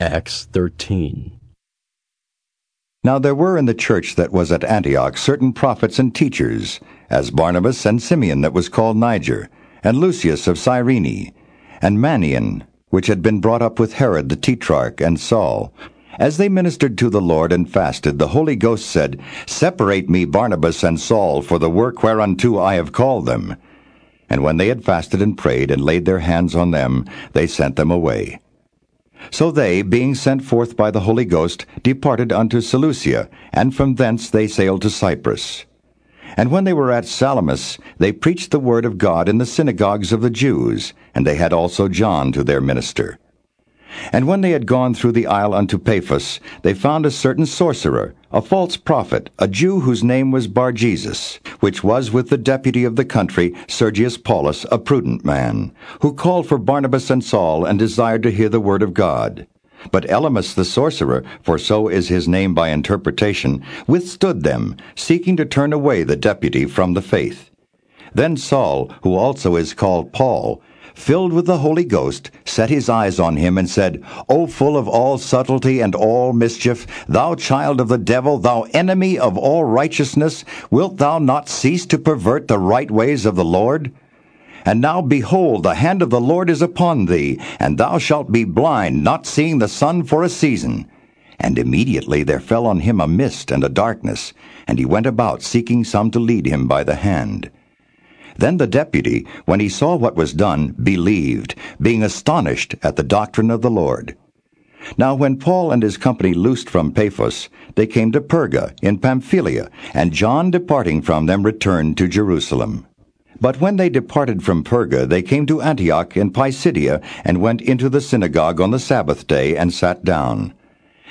Acts 13. Now there were in the church that was at Antioch certain prophets and teachers, as Barnabas and Simeon that was called Niger, and Lucius of Cyrene, and Manaen, which had been brought up with Herod the Tetrarch, and Saul. As they ministered to the Lord and fasted, the Holy Ghost said, Separate me Barnabas and Saul for the work whereunto I have called them. And when they had fasted and prayed and laid their hands on them, they sent them away. So they, being sent forth by the Holy Ghost, departed unto Seleucia, and from thence they sailed to Cyprus. And when they were at Salamis, they preached the word of God in the synagogues of the Jews, and they had also John to their minister. And when they had gone through the isle unto Paphos, they found a certain sorcerer, a false prophet, a Jew whose name was Barjesus, which was with the deputy of the country, Sergius Paulus, a prudent man, who called for Barnabas and Saul, and desired to hear the word of God. But Elymas the sorcerer, for so is his name by interpretation, withstood them, seeking to turn away the deputy from the faith. Then Saul, who also is called Paul, filled with the Holy Ghost, set his eyes on him, and said, O full of all subtlety and all mischief, thou child of the devil, thou enemy of all righteousness, wilt thou not cease to pervert the right ways of the Lord? And now behold, the hand of the Lord is upon thee, and thou shalt be blind, not seeing the sun for a season. And immediately there fell on him a mist and a darkness, and he went about seeking some to lead him by the hand. Then the deputy, when he saw what was done, believed, being astonished at the doctrine of the Lord. Now when Paul and his company loosed from Paphos, they came to Perga in Pamphylia, and John departing from them returned to Jerusalem. But when they departed from Perga, they came to Antioch in Pisidia, and went into the synagogue on the Sabbath day, and sat down.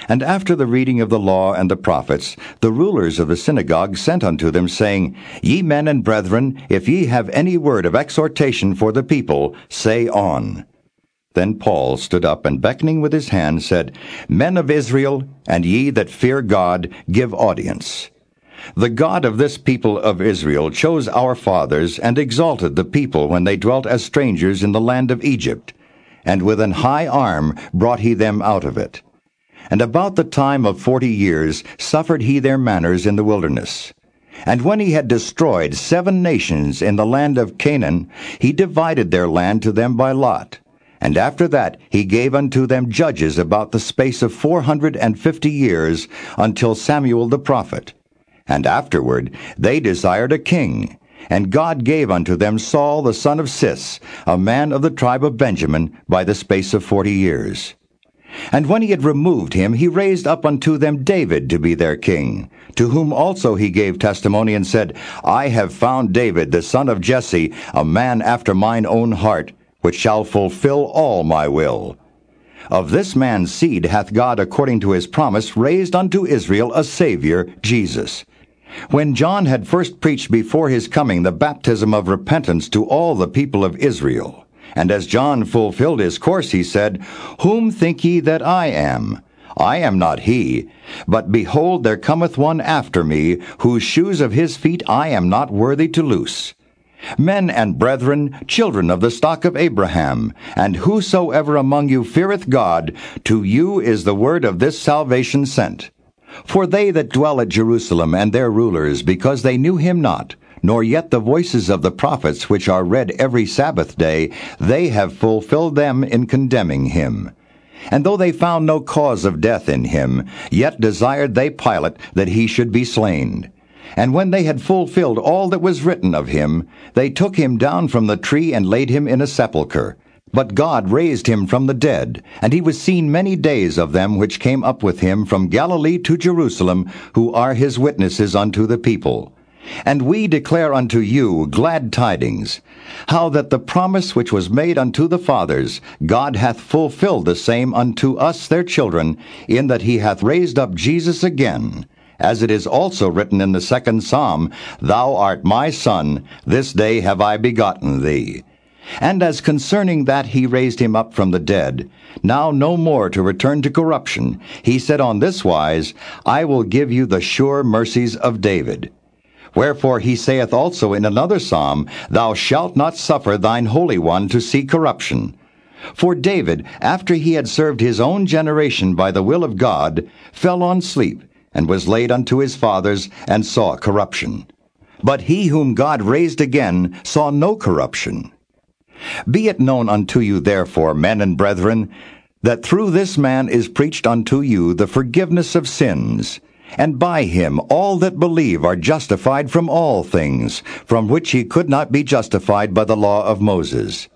And after the reading of the law and the prophets, the rulers of the synagogue sent unto them, saying, Ye men and brethren, if ye have any word of exhortation for the people, say on. Then Paul stood up, and beckoning with his hand, said, Men of Israel, and ye that fear God, give audience. The God of this people of Israel chose our fathers, and exalted the people when they dwelt as strangers in the land of Egypt, and with an high arm brought he them out of it. And about the time of forty years suffered he their manners in the wilderness. And when he had destroyed seven nations in the land of Canaan, he divided their land to them by lot. And after that he gave unto them judges about the space of four hundred and fifty years, until Samuel the prophet. And afterward they desired a king. And God gave unto them Saul the son of Cis, a man of the tribe of Benjamin, by the space of forty years. And when he had removed him, he raised up unto them David to be their king, to whom also he gave testimony and said, I have found David, the son of Jesse, a man after mine own heart, which shall fulfill all my will. Of this man's seed hath God, according to his promise, raised unto Israel a Saviour, Jesus. When John had first preached before his coming the baptism of repentance to all the people of Israel, and as John fulfilled his course, he said, Whom think ye that I am? I am not he. But behold, there cometh one after me, whose shoes of his feet I am not worthy to loose. Men and brethren, children of the stock of Abraham, and whosoever among you feareth God, to you is the word of this salvation sent. For they that dwell at Jerusalem and their rulers, because they knew him not, nor yet the voices of the prophets which are read every Sabbath day, they have fulfilled them in condemning him. And though they found no cause of death in him, yet desired they Pilate that he should be slain. And when they had fulfilled all that was written of him, they took him down from the tree and laid him in a sepulchre. But God raised him from the dead, and he was seen many days of them which came up with him from Galilee to Jerusalem, who are his witnesses unto the people. And we declare unto you glad tidings, how that the promise which was made unto the fathers, God hath fulfilled the same unto us their children, in that he hath raised up Jesus again. As it is also written in the second psalm, Thou art my son, this day have I begotten thee. And as concerning that he raised him up from the dead, now no more to return to corruption, he said on this wise, I will give you the sure mercies of David. Wherefore he saith also in another psalm, Thou shalt not suffer thine Holy One to see corruption. For David, after he had served his own generation by the will of God, fell on sleep, and was laid unto his fathers, and saw corruption. But he whom God raised again saw no corruption. Be it known unto you therefore, men and brethren, that through this man is preached unto you the forgiveness of sins, and by him all that believe are justified from all things, from which he could not be justified by the law of Moses.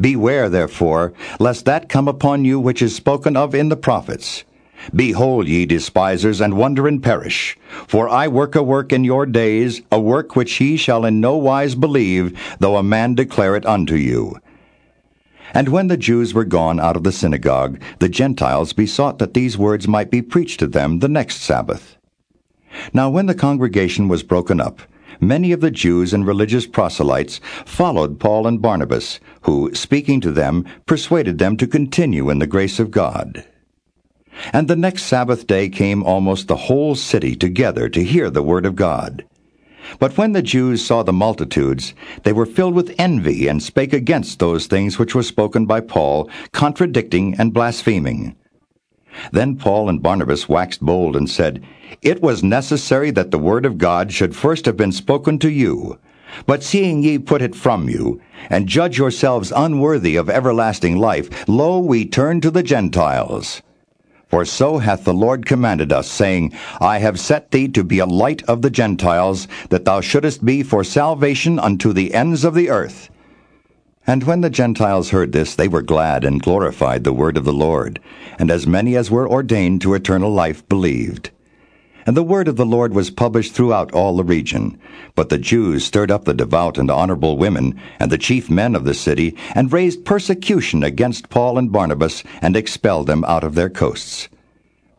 Beware, therefore, lest that come upon you which is spoken of in the prophets. Behold, ye despisers, and wonder and perish. For I work a work in your days, a work which ye shall in no wise believe, though a man declare it unto you. And when the Jews were gone out of the synagogue, the Gentiles besought that these words might be preached to them the next Sabbath. Now when the congregation was broken up, many of the Jews and religious proselytes followed Paul and Barnabas, who, speaking to them, persuaded them to continue in the grace of God. And the next Sabbath day came almost the whole city together to hear the word of God. But when the Jews saw the multitudes, they were filled with envy and spake against those things which were spoken by Paul, contradicting and blaspheming. Then Paul and Barnabas waxed bold and said, It was necessary that the word of God should first have been spoken to you. But seeing ye put it from you, and judge yourselves unworthy of everlasting life, lo, we turn to the Gentiles. For so hath the Lord commanded us, saying, I have set thee to be a light of the Gentiles, that thou shouldest be for salvation unto the ends of the earth. And when the Gentiles heard this, they were glad and glorified the word of the Lord, and as many as were ordained to eternal life believed. And the word of the Lord was published throughout all the region. But the Jews stirred up the devout and honorable women, and the chief men of the city, and raised persecution against Paul and Barnabas, and expelled them out of their coasts.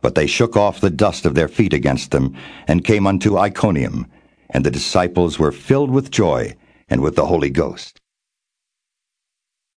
But they shook off the dust of their feet against them, and came unto Iconium. And the disciples were filled with joy, and with the Holy Ghost.